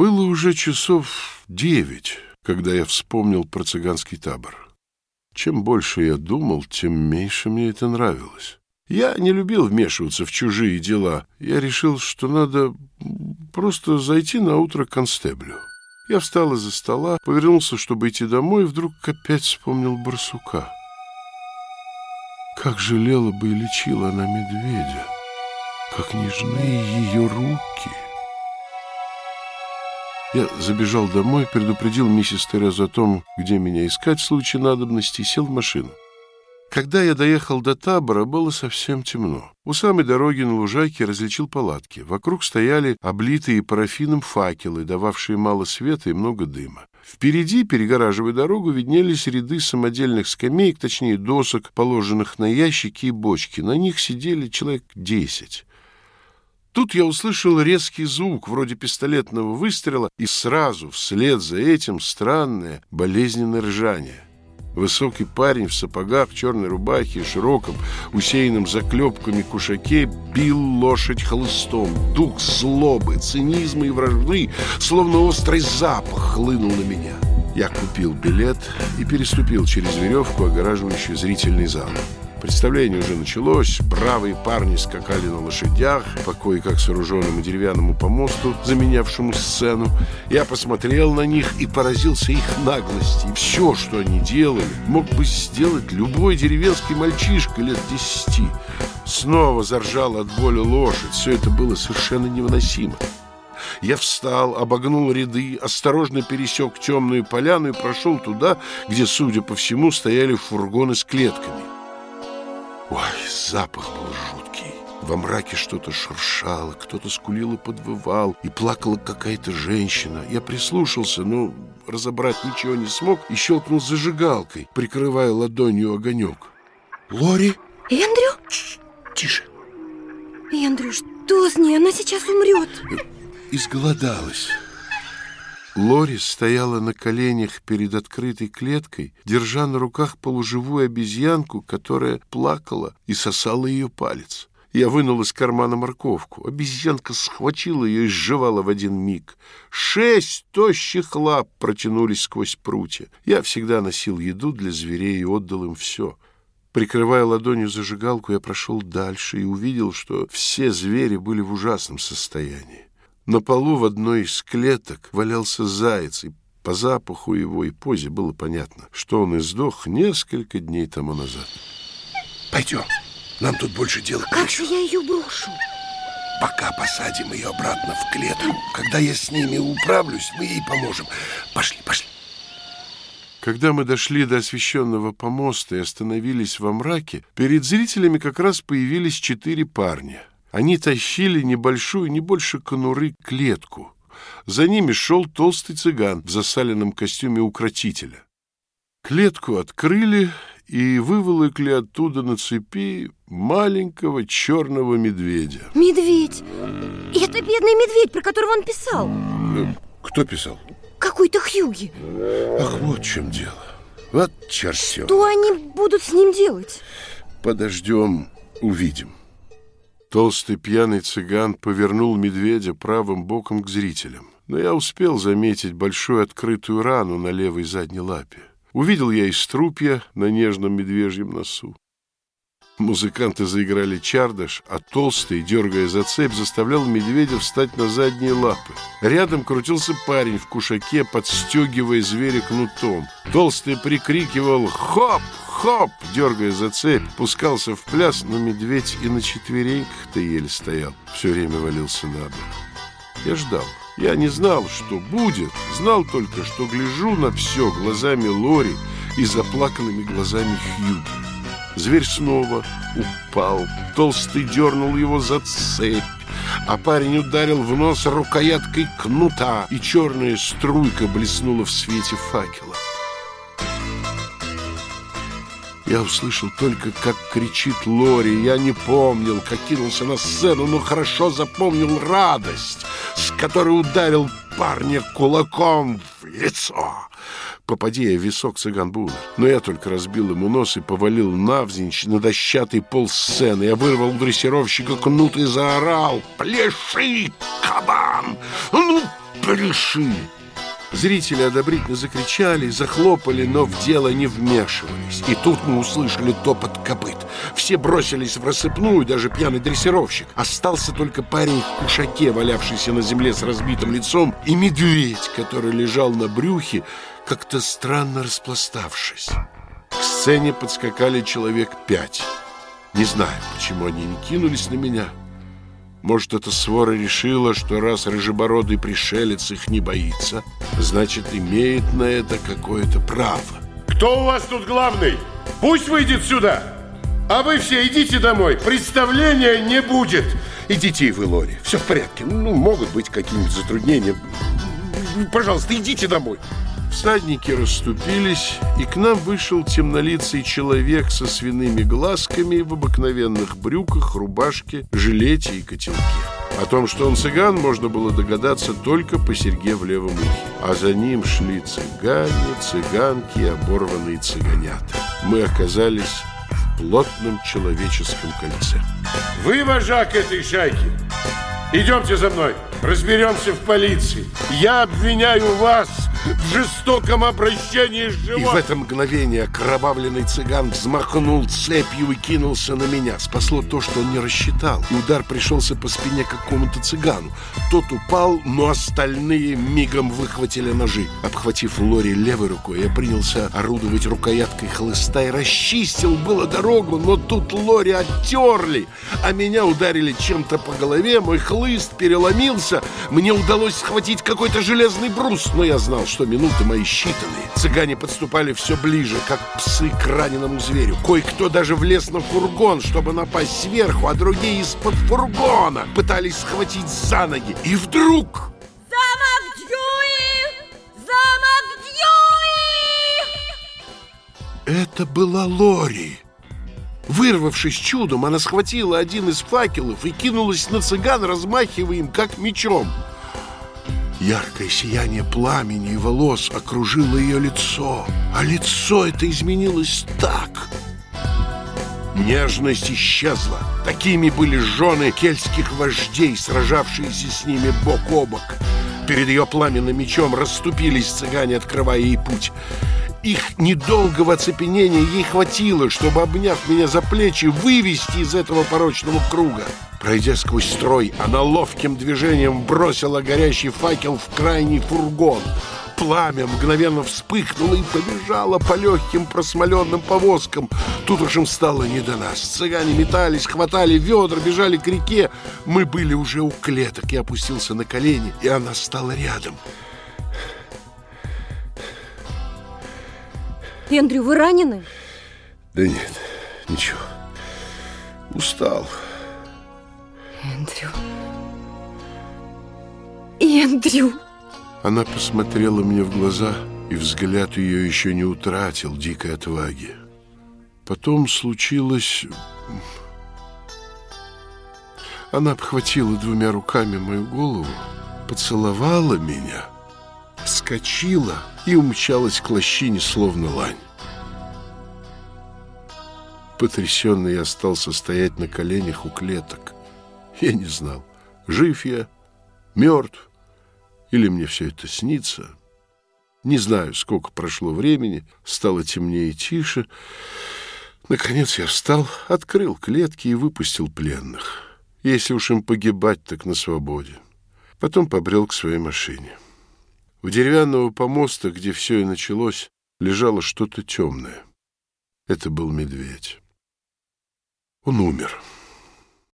Было уже часов девять, когда я вспомнил про цыганский табор. Чем больше я думал, тем меньше мне это нравилось. Я не любил вмешиваться в чужие дела. Я решил, что надо просто зайти на утро к констеблю. Я встал из-за стола, повернулся, чтобы идти домой, и вдруг опять вспомнил барсука. Как жалела бы и лечила она медведя, как нежны ее руки. Я забежал домой, предупредил миссис Терезу о том, где меня искать в случае надобности, и сел в машину. Когда я доехал до табора, было совсем темно. У самой дороги на лужайке различил палатки. Вокруг стояли облитые парафином факелы, дававшие мало света и много дыма. Впереди, перегораживая дорогу, виднелись ряды самодельных скамеек, точнее досок, положенных на ящики и бочки. На них сидели человек десять. Тут я услышал резкий звук, вроде пистолетного выстрела, и сразу вслед за этим странное болезненное ржание. Высокий парень в сапогах, черной рубахе и широком, усеянном заклепками кушаке бил лошадь хлыстом. Дух злобы, цинизма и вражды, словно острый запах, хлынул на меня. Я купил билет и переступил через веревку, огораживающую зрительный зал. Представление уже началось, бравые парни скакали на лошадях по кое-как сооруженному деревянному помосту, заменявшему сцену. Я посмотрел на них и поразился их наглости. Все, что они делали, мог бы сделать любой деревенский мальчишка лет десяти. Снова заржала от боли лошадь. Все это было совершенно невыносимо. Я встал, обогнул ряды, осторожно пересек темную поляну и прошел туда, где, судя по всему, стояли фургоны с клетками. Ой, запах был жуткий. Во мраке что-то шуршало, кто-то скулил и подвывал, и плакала какая-то женщина. Я прислушался, но разобрать ничего не смог и щелкнул зажигалкой, прикрывая ладонью огонек. «Лори?» «Эндрю?» «Тише!» «Эндрю, что с ней? Она сейчас умрет!» Изголодалась. Лори стояла на коленях перед открытой клеткой, держа на руках полуживую обезьянку, которая плакала и сосала ее палец. Я вынул из кармана морковку. Обезьянка схватила ее и сживала в один миг. Шесть тощих лап протянулись сквозь прутья. Я всегда носил еду для зверей и отдал им все. Прикрывая ладонью зажигалку, я прошел дальше и увидел, что все звери были в ужасном состоянии. На полу в одной из клеток валялся заяц, и по запаху его и позе было понятно, что он издох несколько дней тому назад. Пойдем, нам тут больше дела Как же я ее брошу? Пока посадим ее обратно в клетку. Когда я с ними управлюсь, мы ей поможем. Пошли, пошли. Когда мы дошли до освещенного помоста и остановились во мраке, перед зрителями как раз появились четыре парня. Они тащили небольшую, не больше конуры, клетку. За ними шел толстый цыган в засаленном костюме укротителя. Клетку открыли и выволокли оттуда на цепи маленького черного медведя. Медведь! Это бедный медведь, про которого он писал. Э, Кто писал? Какой-то Хьюги. Ах, вот в чем дело. Вот чертё. Что они будут с ним делать? Подождем, увидим. Толстый пьяный цыган повернул медведя правым боком к зрителям. Но я успел заметить большую открытую рану на левой задней лапе. Увидел я и струпья на нежном медвежьем носу. Музыканты заиграли чардаш, а толстый, дергая за цепь, заставлял медведя встать на задние лапы. Рядом крутился парень в кушаке, подстегивая зверя кнутом. Толстый прикрикивал «Хоп! Хоп!», дергая за цепь, пускался в пляс, но медведь и на четвереньках-то еле стоял, все время валился на бок. Я ждал. Я не знал, что будет, знал только, что гляжу на все глазами Лори и заплаканными глазами Хьюги. Зверь снова упал. Толстый дернул его за цепь, а парень ударил в нос рукояткой кнута, и черная струйка блеснула в свете факела. Я услышал только, как кричит Лори. Я не помнил, как кинулся на сцену, но хорошо запомнил радость, с которой ударил парня кулаком в лицо. Попади я в висок, цыган бы умер. Но я только разбил ему нос и повалил навзничь на дощатый пол сцены. Я вырвал дрессировщика кнут и заорал «Пляши, кабан! Ну, Порешили! Зрители одобрительно закричали, захлопали, но в дело не вмешивались. И тут мы услышали топот копыт. Все бросились в рассыпную, даже пьяный дрессировщик. Остался только парень в кушаке, валявшийся на земле с разбитым лицом, и медведь, который лежал на брюхе, как-то странно распластавшись. К сцене подскакали человек пять. Не знаю, почему они не кинулись на меня. Может, эта свора решила, что раз рыжебородый пришелец их не боится, значит, имеет на это какое-то право. Кто у вас тут главный? Пусть выйдет сюда. А вы все идите домой. Представления не будет. Идите и вы, Лори. Все в порядке. Ну, могут быть какие-нибудь затруднения. Пожалуйста, идите домой. Всадники расступились, и к нам вышел темнолицый человек со свиными глазками в обыкновенных брюках, рубашке, жилете и котелке. О том, что он цыган, можно было догадаться только по серьге в левом ухе. А за ним шли цыгане, цыганки и оборванные цыганята. Мы оказались в плотном человеческом кольце. Вы вожак этой шайки. Идемте за мной. Разберемся в полиции. Я обвиняю вас в жестоком обращении с животным. И в это мгновение кровавленный цыган взмахнул цепью и кинулся на меня. Спасло то, что он не рассчитал. И удар пришелся по спине какому-то цыгану. Тот упал, но остальные мигом выхватили ножи. Обхватив Лори левой рукой, я принялся орудовать рукояткой хлыста и расчистил было дорогу, но тут Лори оттерли, а меня ударили чем-то по голове, мой хлыст переломился. Мне удалось схватить какой-то железный брус, но я знал, что минуты мои считанные. Цыгане подступали все ближе, как псы к раненому зверю. Кое-кто даже влез на фургон, чтобы напасть сверху, а другие из-под фургона пытались схватить за ноги. И вдруг... Замок Дьюи! Замок Дьюи! Это была Лори. Вырвавшись чудом, она схватила один из факелов и кинулась на цыган, размахивая им, как мечом. Яркое сияние пламени и волос окружило ее лицо, а лицо это изменилось так. Нежность исчезла. Такими были жены кельтских вождей, сражавшиеся с ними бок о бок. Перед ее пламенным мечом расступились цыгане, открывая ей путь. Их недолгого оцепенения ей хватило, чтобы, обняв меня за плечи, вывести из этого порочного круга. Пройдя сквозь строй, она ловким движением бросила горящий факел в крайний фургон. Пламя мгновенно вспыхнуло и побежало по легким просмоленным повозкам. Тут уж им стало не до нас. Цыгане метались, хватали ведра, бежали к реке. Мы были уже у клеток. Я опустился на колени, и она стала рядом. Эндрю, вы ранены? Да нет, ничего. Устал. Эндрю. Эндрю. Она посмотрела мне в глаза, и взгляд ее еще не утратил дикой отваги. Потом случилось... Она обхватила двумя руками мою голову, поцеловала меня, вскочила и умчалась к лощине, словно лань. Потрясенный я остался стоять на коленях у клеток. Я не знал, жив я, мертв, или мне все это снится. Не знаю, сколько прошло времени, стало темнее и тише. Наконец я встал, открыл клетки и выпустил пленных. Если уж им погибать, так на свободе. Потом побрел к своей машине. У деревянного помоста, где все и началось, лежало что-то темное. Это был медведь. Он умер.